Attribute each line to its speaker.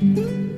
Speaker 1: you.